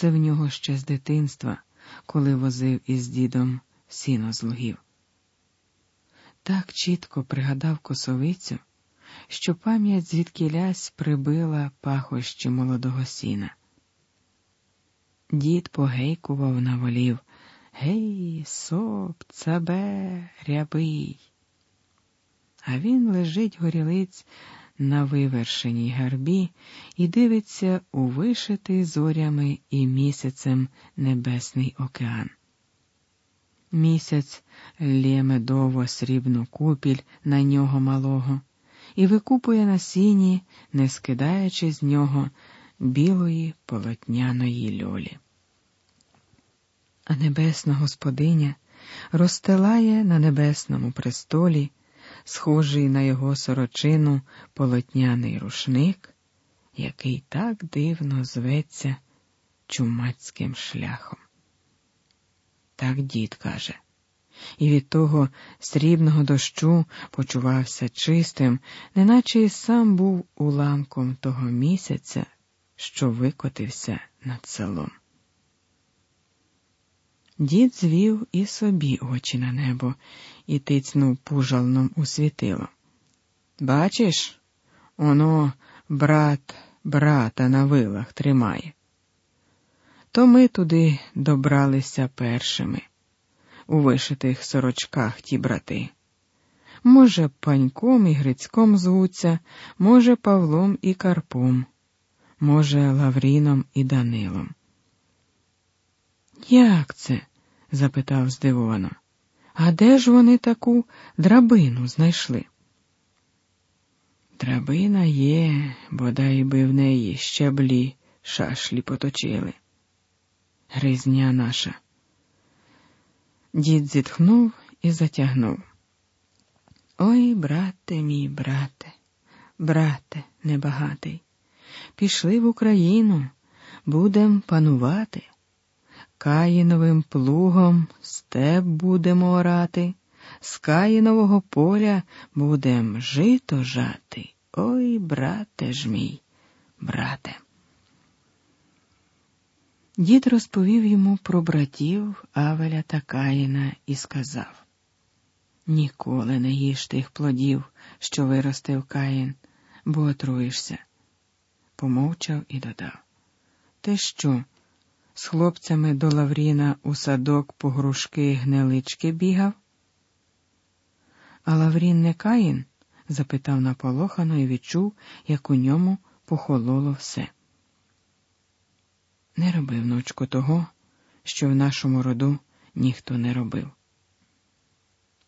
це в нього ще з дитинства, коли возив із дідом сіно з лугів. Так чітко пригадав косовицю, що пам'ять звідкілясь прибила пахощі молодого сіна. Дід погейкував на волів Гей, соп, цабе, рябий. А він лежить горілиць на вивершеній гарбі і дивиться у вишитий зорями і місяцем небесний океан. Місяць лє медово срібну купіль на нього малого і викупує на сіні, не скидаючи з нього білої полотняної льолі. А небесна господиня розстилає на небесному престолі, схожий на його сорочину полотняний рушник, який так дивно зветься чумацьким шляхом. Так дід каже, і від того срібного дощу почувався чистим, неначе й сам був уламком того місяця, що викотився над селом. Дід звів і собі очі на небо і тицнув пужалном у світило. Бачиш, оно брат брата на вилах тримає. То ми туди добралися першими, у вишитих сорочках ті брати. Може, паньком і Грицьком звуться, може, Павлом і Карпом, може, Лавріном і Данилом. Як це? запитав здивовано. А де ж вони таку драбину знайшли? Драбина є, бодай би в неї щеблі шашлі поточили. Гризня наша. Дід зітхнув і затягнув. Ой, брате мій, брате, брате небагатий, пішли в Україну, будем панувати. Каїновим плугом степ будемо орати, з Каїнового поля будем жито жати. Ой, брате ж мій, брате. Дід розповів йому про братів Авеля та Каїна і сказав Ніколи не їж тих плодів, що виростив Каїн, бо отруєшся. Помовчав і додав Ти що? З хлопцями до Лавріна у садок по грушки гнилички бігав? А Лаврін не Каїн? запитав наполохано і відчув, як у ньому похололо все. Не роби, внучку, того, що в нашому роду ніхто не робив.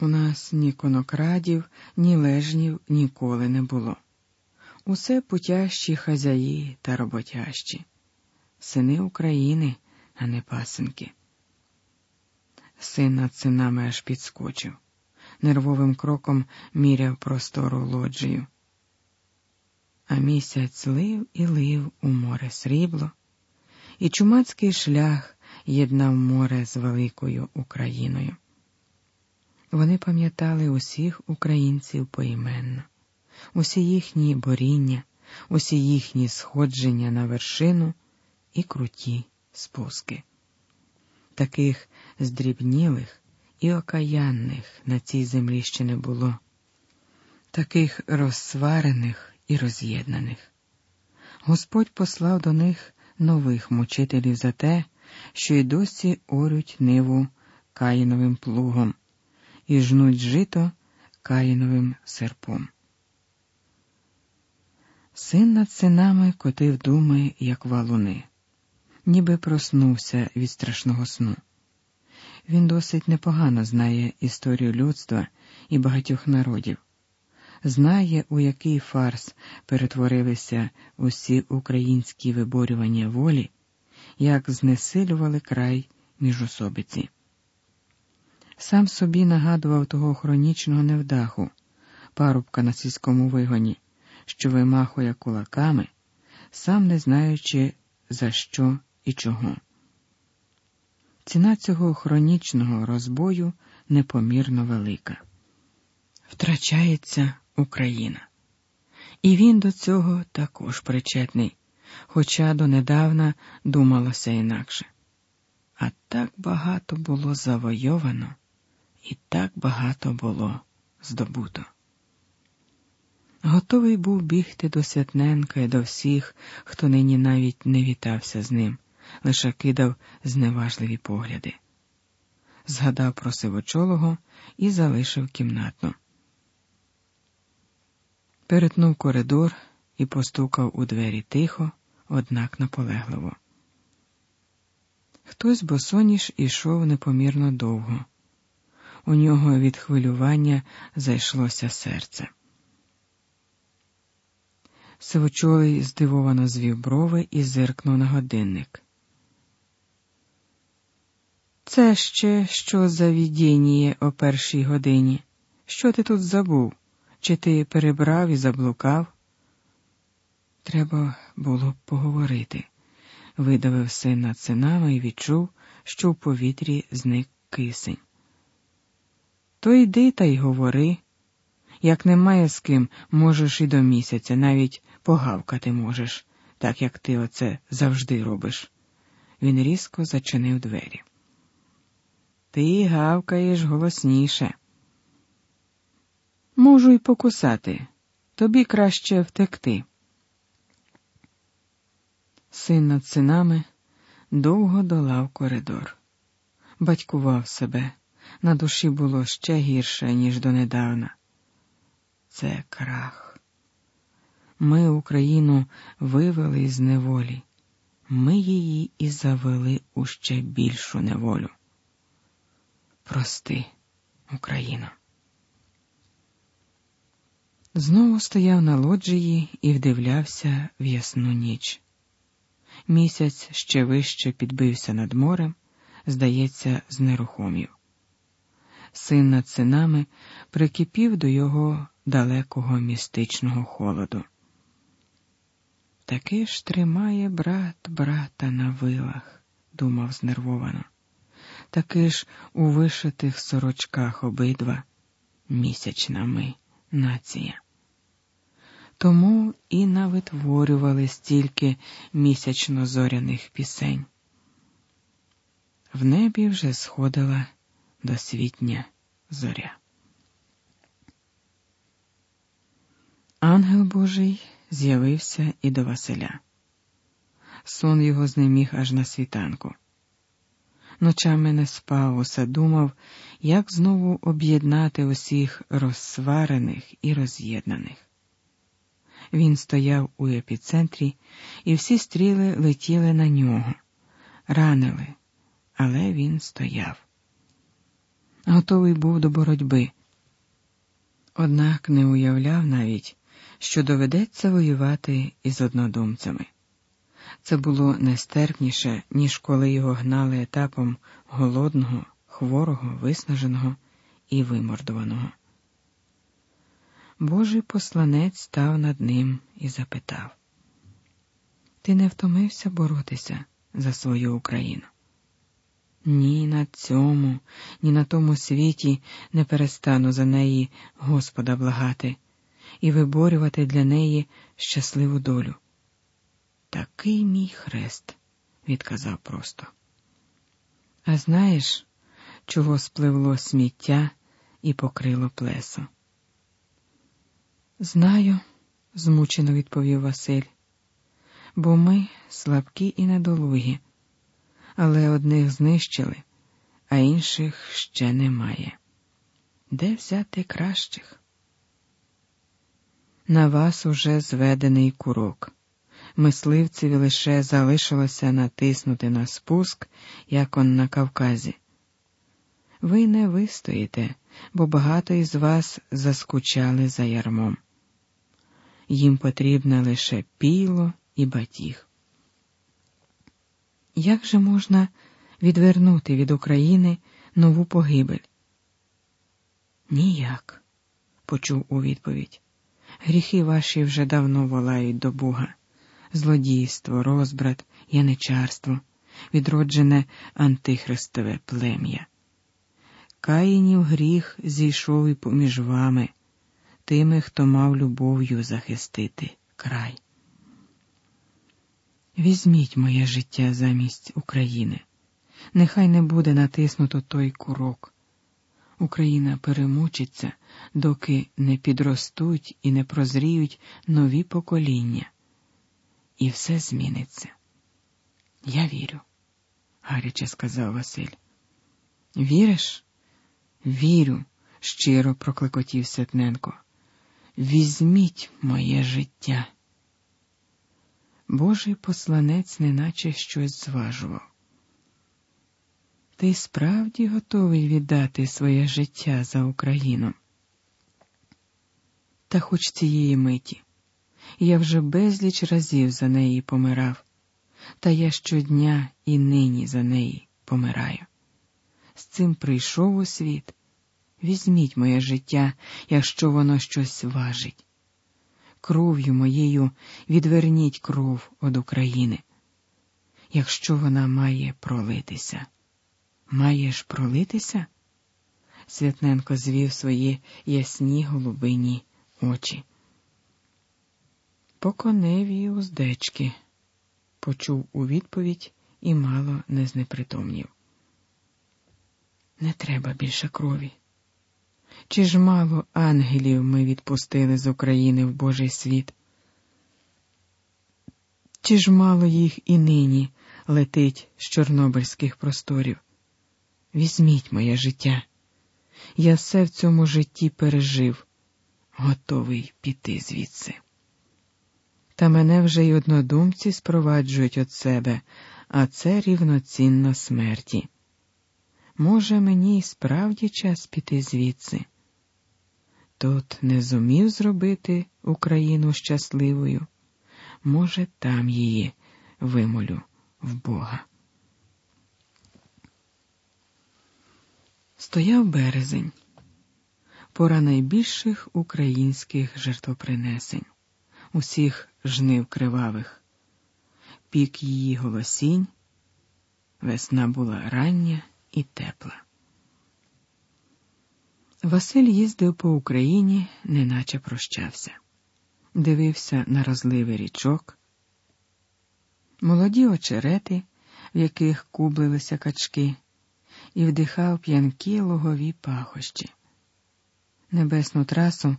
У нас ні конокрадів, ні лежнів ніколи не було. Усе путящі хазяї та роботящі сини України, а не пасенки. Син над синами аж підскочив, нервовим кроком міряв простору лоджію. А місяць лив і лив у море срібло, і чумацький шлях єднав море з великою Україною. Вони пам'ятали усіх українців поіменно, усі їхні боріння, усі їхні сходження на вершину і круті спуски. Таких здрібнілих і окаянних на цій землі ще не було, таких розсварених і роз'єднаних. Господь послав до них нових мучителів за те, що й досі орють ниву каїновим плугом і жнуть жито каїновим серпом. Син над синами котив думи, як валуни ніби проснувся від страшного сну. Він досить непогано знає історію людства і багатьох народів, знає, у який фарс перетворилися усі українські виборювання волі, як знесилювали край міжособиці. Сам собі нагадував того хронічного невдаху, парубка на сільському вигоні, що вимахує кулаками, сам не знаючи, за що і чого. Ціна цього хронічного розбою непомірно велика. Втрачається Україна. І він до цього також причетний, хоча донедавна думалося інакше. А так багато було завойовано, і так багато було здобуто. Готовий був бігти до Святненка і до всіх, хто нині навіть не вітався з ним, лише кидав зневажливі погляди. Згадав про сивочолого і залишив кімнатну. Перетнув коридор і постукав у двері тихо, однак наполегливо. Хтось босоніж ішов непомірно довго. У нього від хвилювання зайшлося серце. Сивочолий здивовано звів брови і зиркнув на годинник. Це ще що за відіння о першій годині? Що ти тут забув? Чи ти перебрав і заблукав? Треба було б поговорити, видавив син над синами і відчув, що в повітрі зник кисень. То йди та й говори. Як немає з ким, можеш і до місяця, навіть погавкати можеш, так як ти оце завжди робиш. Він різко зачинив двері. Ти гавкаєш голосніше. Можу й покусати, тобі краще втекти. Син над синами довго долав коридор, батькував себе. На душі було ще гірше, ніж донедавна. Це крах. Ми Україну вивели з неволі, ми її і завели у ще більшу неволю. Прости, Україно. Знову стояв на лоджії і вдивлявся в ясну ніч. Місяць ще вище підбився над морем, здається, знерухомів. Син над синами прикипів до його далекого містичного холоду. Таки ж тримає брат брата на вилах, думав знервовано. Таки ж у вишитих сорочках обидва місячна ми нація. Тому і навитворювали стільки місячно зоряних пісень. В небі вже сходила досвітня зоря. Ангел Божий з'явився і до Василя. Сон його знеміг аж на світанку. Ночами не спав, усе думав, як знову об'єднати усіх розсварених і роз'єднаних. Він стояв у епіцентрі, і всі стріли летіли на нього, ранили, але він стояв. Готовий був до боротьби, однак не уявляв навіть, що доведеться воювати із однодумцями. Це було нестерпніше, ніж коли його гнали етапом голодного, хворого, виснаженого і вимордуваного. Божий посланець став над ним і запитав: Ти не втомився боротися за свою Україну? Ні на цьому, ні на тому світі не перестану за неї Господа благати і виборювати для неї щасливу долю. Такий мій хрест, відказав просто. А знаєш, чого спливло сміття і покрило плесо? Знаю, змучено відповів Василь, бо ми слабкі і недолугі, але одних знищили, а інших ще немає. Де взяти кращих? На вас уже зведений курок. Мисливцеві лише залишилося натиснути на спуск, як он на Кавказі. Ви не вистоїте, бо багато із вас заскучали за ярмом. Їм потрібне лише піло і батіг. Як же можна відвернути від України нову погибель? Ніяк, почув у відповідь. Гріхи ваші вже давно волають до Бога. Злодійство, розбрат, яничарство, відроджене антихристове плем'я. Каїнів гріх зійшов і поміж вами, тими, хто мав любов'ю захистити край. Візьміть моє життя замість України. Нехай не буде натиснуто той курок. Україна перемучиться, доки не підростуть і не прозріють нові покоління. І все зміниться. Я вірю, гаряче сказав Василь. Віриш? Вірю, щиро прокликотів Сетненко. Візьміть моє життя. Божий посланець неначе щось зважував. Ти справді готовий віддати своє життя за Україну? Та хоч цієї миті. Я вже безліч разів за неї помирав, та я щодня і нині за неї помираю. З цим прийшов у світ. Візьміть моє життя, якщо воно щось важить. Кров'ю моєю відверніть кров від України, якщо вона має пролитися. Маєш пролитися? Святненко звів свої ясні голубині очі. По коневі уздечки, почув у відповідь і мало не знепритомнів. Не треба більше крові. Чи ж мало ангелів ми відпустили з України в Божий світ? Чи ж мало їх і нині летить з чорнобильських просторів? Візьміть моє життя. Я все в цьому житті пережив, готовий піти звідси. Та мене вже й однодумці спроваджують від себе, а це рівноцінно смерті. Може, мені й справді час піти звідси. Тут не зумів зробити Україну щасливою, може, там її вимолю в Бога. Стояв березень, пора найбільших українських жертвопринесень, усіх жнив кривавих, пік її голосінь, весна була рання і тепла. Василь їздив по Україні, неначе прощався, дивився на розливи річок, молоді очерети, в яких кублилися качки і вдихав п'янкі лугові пахощі. Небесну трасу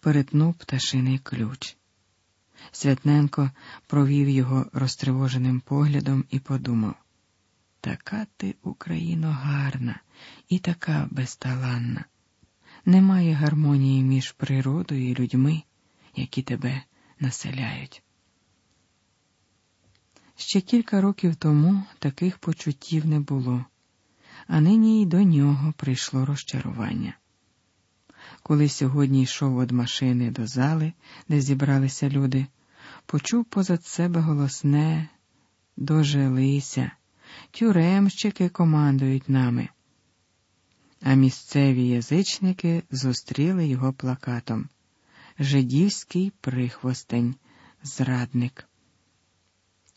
перетнув пташиний ключ. Святненко провів його розтривоженим поглядом і подумав така ти, Україно, гарна і така безталанна. Немає гармонії між природою і людьми, які тебе населяють. Ще кілька років тому таких почуттів не було а нині й до нього прийшло розчарування. Коли сьогодні йшов від машини до зали, де зібралися люди, почув позад себе голосне дожилися, тюремщики командують нами. А місцеві язичники зустріли його плакатом Жидівський прихвостень, зрадник.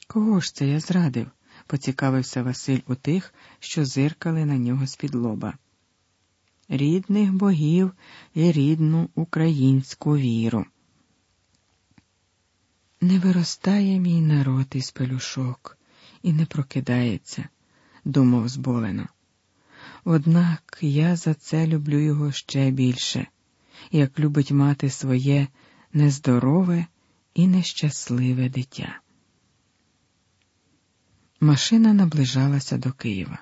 Кого ж це я зрадив? поцікавився Василь у тих, що зиркали на нього з-під лоба. Рідних богів і рідну українську віру. Не виростає мій народ із пелюшок і не прокидається, думав зболено. Однак я за це люблю його ще більше, як любить мати своє нездорове і нещасливе дитя. Машина наближалася до Києва.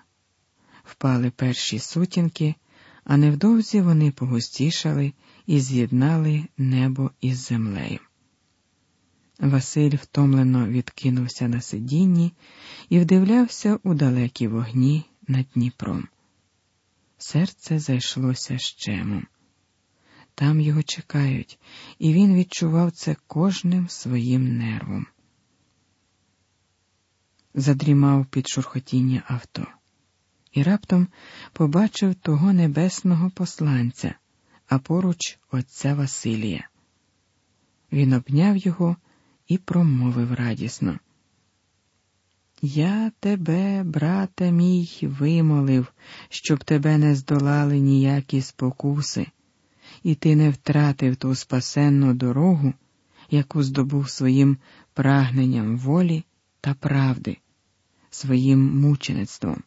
Впали перші сутінки, а невдовзі вони погустішали і з'єднали небо із землею. Василь втомлено відкинувся на сидінні і вдивлявся у далекі вогні над Дніпром. Серце зайшлося щемом. Там його чекають, і він відчував це кожним своїм нервом задрімав під шурхотіння авто і раптом побачив того небесного посланця, а поруч отця Василія. Він обняв його і промовив радісно. Я тебе, брате мій, вимолив, щоб тебе не здолали ніякі спокуси, і ти не втратив ту спасенну дорогу, яку здобув своїм прагненням волі та правди своїм мучеництвом.